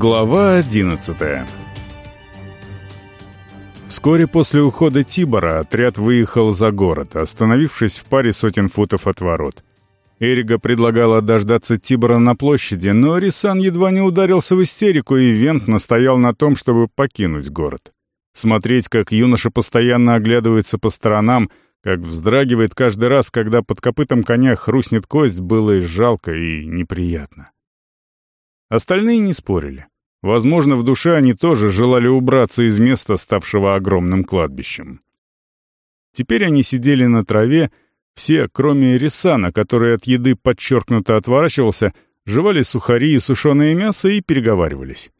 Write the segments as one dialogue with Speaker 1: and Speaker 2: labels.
Speaker 1: Глава 11 Вскоре после ухода Тибора отряд выехал за город, остановившись в паре сотен футов от ворот. Эрига предлагала дождаться Тибора на площади, но Рисан едва не ударился в истерику, и Вент настоял на том, чтобы покинуть город. Смотреть, как юноша постоянно оглядывается по сторонам, как вздрагивает каждый раз, когда под копытом коня хрустнет кость, было и жалко, и неприятно. Остальные не спорили. Возможно, в душе они тоже желали убраться из места, ставшего огромным кладбищем. Теперь они сидели на траве, все, кроме Рисана, который от еды подчеркнуто отворачивался, жевали сухари и сушеное мясо и переговаривались.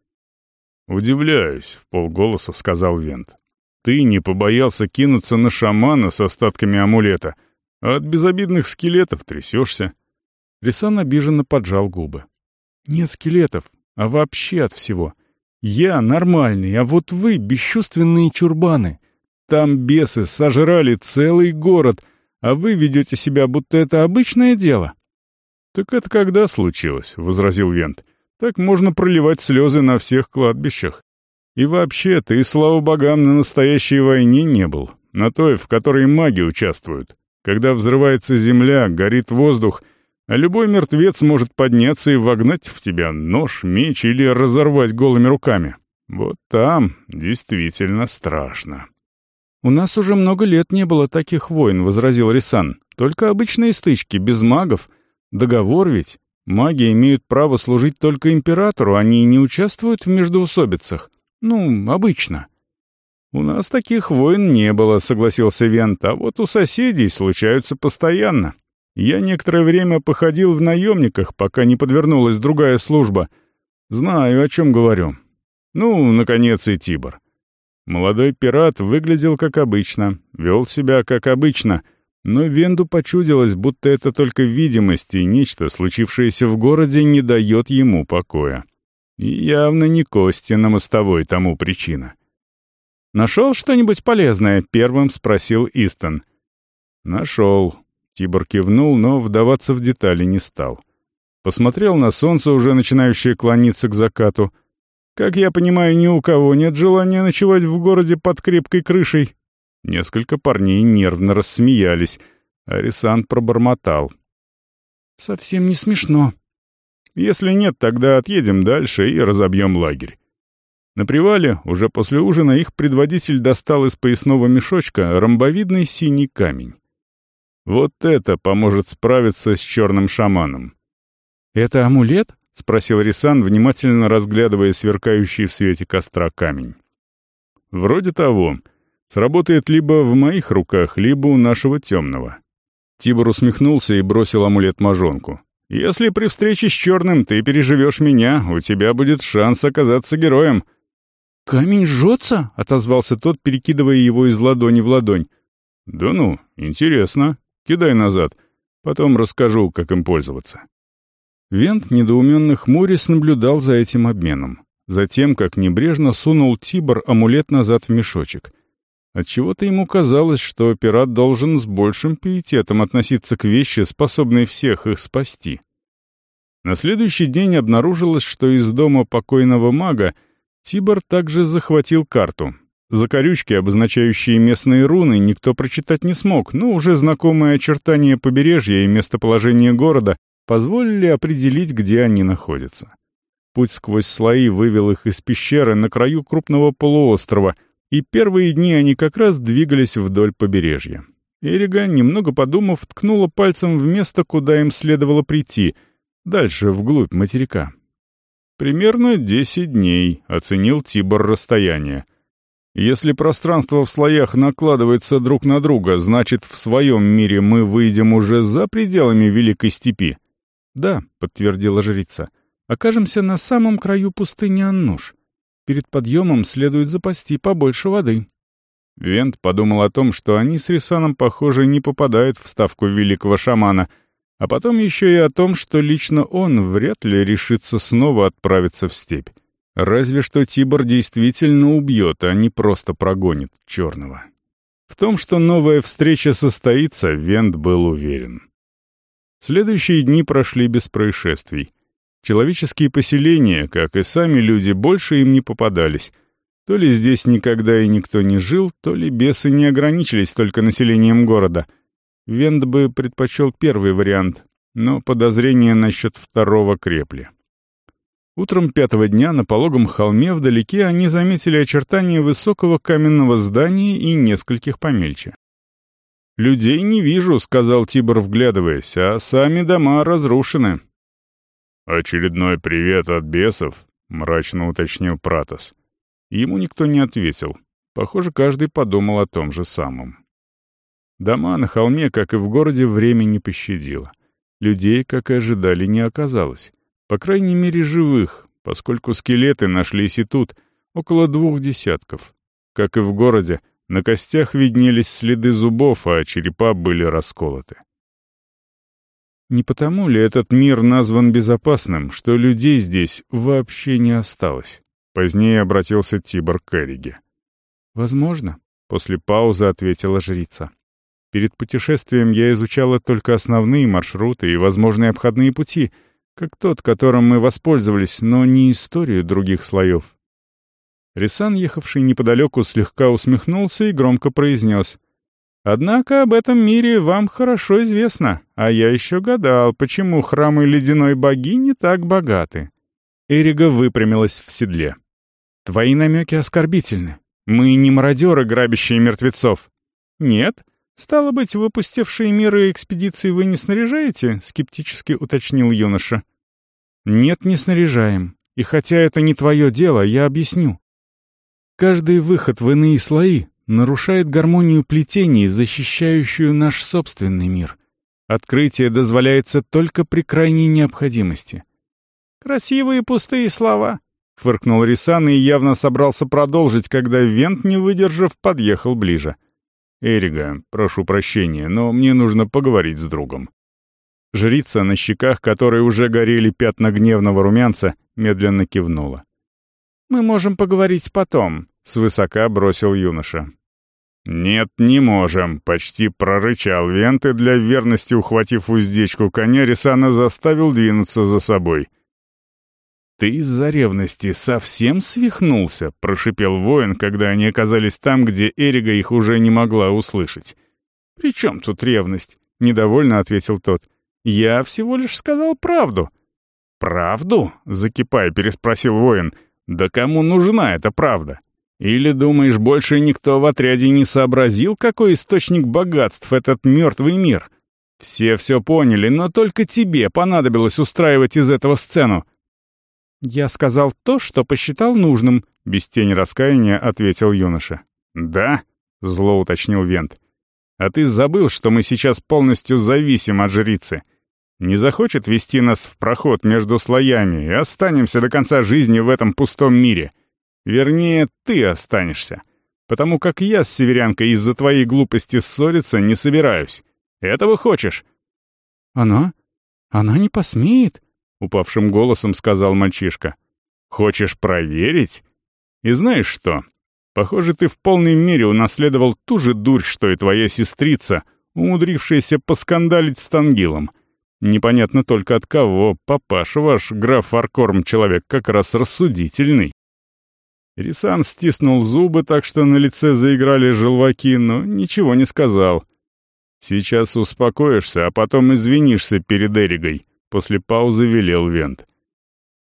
Speaker 1: «Удивляюсь», — в полголоса сказал Вент. «Ты не побоялся кинуться на шамана с остатками амулета, а от безобидных скелетов трясешься». Рисан обиженно поджал губы. «Нет скелетов, а вообще от всего. Я нормальный, а вот вы бесчувственные чурбаны. Там бесы сожрали целый город, а вы ведете себя, будто это обычное дело». «Так это когда случилось?» — возразил Вент. «Так можно проливать слезы на всех кладбищах. И вообще, ты, слава богам, на настоящей войне не был, на той, в которой маги участвуют. Когда взрывается земля, горит воздух — а любой мертвец может подняться и вогнать в тебя нож, меч или разорвать голыми руками. Вот там действительно страшно. «У нас уже много лет не было таких войн», — возразил Рисан. «Только обычные стычки, без магов. Договор ведь. Маги имеют право служить только императору, они не участвуют в междоусобицах. Ну, обычно». «У нас таких войн не было», — согласился Вент, «а вот у соседей случаются постоянно. Я некоторое время походил в наемниках, пока не подвернулась другая служба. Знаю, о чем говорю. Ну, наконец, и Тибор. Молодой пират выглядел как обычно, вел себя как обычно, но Венду почудилось, будто это только видимость, и нечто, случившееся в городе, не дает ему покоя. И явно не кости на мостовой тому причина. «Нашел что-нибудь полезное?» — первым спросил Истон. «Нашел», Тибор кивнул, но вдаваться в детали не стал. Посмотрел на солнце, уже начинающее клониться к закату. Как я понимаю, ни у кого нет желания ночевать в городе под крепкой крышей. Несколько парней нервно рассмеялись. Арисан пробормотал. «Совсем не смешно. Если нет, тогда отъедем дальше и разобьем лагерь». На привале, уже после ужина, их предводитель достал из поясного мешочка ромбовидный синий камень. Вот это поможет справиться с черным шаманом. «Это амулет?» — спросил Рисан, внимательно разглядывая сверкающий в свете костра камень. «Вроде того. Сработает либо в моих руках, либо у нашего темного». Тибор усмехнулся и бросил амулет мажонку. «Если при встрече с черным ты переживешь меня, у тебя будет шанс оказаться героем».
Speaker 2: «Камень жжется?» — отозвался тот, перекидывая его из ладони в ладонь.
Speaker 1: «Да ну, интересно», Кидай назад. Потом расскажу, как им пользоваться». Вент, недоуменно хмурясь, наблюдал за этим обменом. Затем, как небрежно сунул Тибор амулет назад в мешочек. Отчего-то ему казалось, что пират должен с большим пиететом относиться к вещи, способной всех их спасти. На следующий день обнаружилось, что из дома покойного мага Тибор также захватил карту, Закорючки, обозначающие местные руны, никто прочитать не смог, но уже знакомые очертания побережья и местоположение города позволили определить, где они находятся. Путь сквозь слои вывел их из пещеры на краю крупного полуострова, и первые дни они как раз двигались вдоль побережья. Эрига, немного подумав, ткнула пальцем в место, куда им следовало прийти, дальше, вглубь материка. «Примерно десять дней», — оценил Тибор расстояние. Если пространство в слоях накладывается друг на друга, значит, в своем мире мы выйдем уже за пределами Великой Степи.
Speaker 2: Да, подтвердила жрица. Окажемся на самом краю пустыни Аннуш. Перед подъемом следует запасти побольше воды.
Speaker 1: Вент подумал о том, что они с Рисаном, похоже, не попадают в ставку великого шамана, а потом еще и о том, что лично он вряд ли решится снова отправиться в степь. Разве что Тибор действительно убьет, а не просто прогонит черного. В том, что новая встреча состоится, Вент был уверен. Следующие дни прошли без происшествий. Человеческие поселения, как и сами люди, больше им не попадались. То ли здесь никогда и никто не жил, то ли бесы не ограничились только населением города. Венд бы предпочел первый вариант, но подозрения насчет второго крепли. Утром пятого дня на пологом холме вдалеке они заметили очертания высокого каменного здания и нескольких помельче. «Людей не вижу», — сказал Тибор, вглядываясь, — «а сами дома разрушены».
Speaker 2: «Очередной привет от бесов», — мрачно уточнил Пратос. Ему никто не ответил. Похоже, каждый подумал о том же самом. Дома на холме, как и в городе, время не пощадило. Людей, как и ожидали, не оказалось. По крайней мере, живых, поскольку скелеты нашлись и тут, около двух десятков. Как и в городе, на костях виднелись следы зубов, а черепа были расколоты. Не потому ли этот мир назван безопасным, что людей здесь вообще не осталось? Позднее обратился Тибор к Эриге. «Возможно», — после паузы ответила жрица. «Перед путешествием я изучала только основные маршруты и возможные обходные пути — как тот, которым мы воспользовались, но не историю других слоев. Рисан, ехавший неподалеку, слегка усмехнулся и громко произнес. «Однако об этом мире вам хорошо известно, а я еще гадал, почему храмы ледяной богини так богаты». Эрига выпрямилась в седле. «Твои намеки оскорбительны. Мы не мародеры, грабящие мертвецов». «Нет? Стало быть, выпустившие миры экспедиции вы не снаряжаете?» — скептически уточнил юноша. «Нет, не снаряжаем. И хотя это не твое дело, я объясню. Каждый выход в иные слои нарушает гармонию плетений, защищающую наш собственный мир. Открытие дозволяется только при крайней необходимости». «Красивые пустые слова», — фыркнул Рисан и явно собрался продолжить, когда Вент, не выдержав, подъехал ближе. «Эрига, прошу прощения, но мне нужно поговорить с другом». Жрица, на щеках которой уже горели пятна гневного румянца, медленно кивнула. «Мы можем поговорить потом», — свысока бросил юноша. «Нет, не можем», — почти прорычал Вент и для верности, ухватив уздечку коня, Рисана заставил двинуться за собой. «Ты из-за ревности совсем свихнулся?» — прошипел воин, когда они оказались там, где Эрига их уже не могла услышать. «При чем тут ревность?» — недовольно ответил тот. «Я всего лишь сказал правду». «Правду?» — закипая, переспросил воин. «Да кому нужна эта правда? Или, думаешь, больше никто в отряде не сообразил, какой источник богатств этот мертвый мир? Все все поняли, но только тебе понадобилось устраивать из этого сцену». «Я сказал то, что посчитал нужным», — без тени раскаяния ответил юноша. «Да?» — зло уточнил Вент. А ты забыл, что мы сейчас полностью зависим от жрицы. Не захочет вести нас в проход между слоями, и останемся до конца жизни в этом пустом мире. Вернее, ты останешься. Потому как я с северянкой из-за твоей глупости ссориться не собираюсь. Этого хочешь?» «Она? Она не посмеет?» — упавшим голосом сказал мальчишка. «Хочешь проверить? И знаешь что? Похоже, ты в полной мере унаследовал ту же дурь, что и твоя сестрица, умудрившаяся поскандалить с Тангилом. Непонятно только от кого, папаша ваш, граф Аркорм, человек как раз рассудительный. Рисан стиснул зубы так, что на лице заиграли желваки, но ничего не сказал. «Сейчас успокоишься, а потом извинишься перед Эригой», — после паузы велел Вент.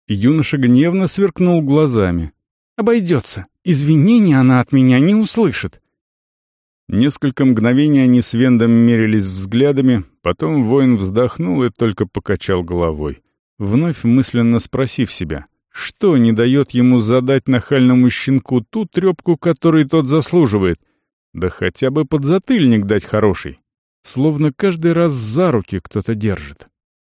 Speaker 2: Юноша гневно сверкнул глазами. «Обойдется. Извинения она от меня не услышит». Несколько мгновений они с Вендом мерились взглядами, потом воин вздохнул и только покачал головой, вновь мысленно спросив себя, что не дает ему задать нахальному щенку ту трепку, которой тот заслуживает, да хотя бы подзатыльник дать хороший, словно каждый раз за руки кто-то держит.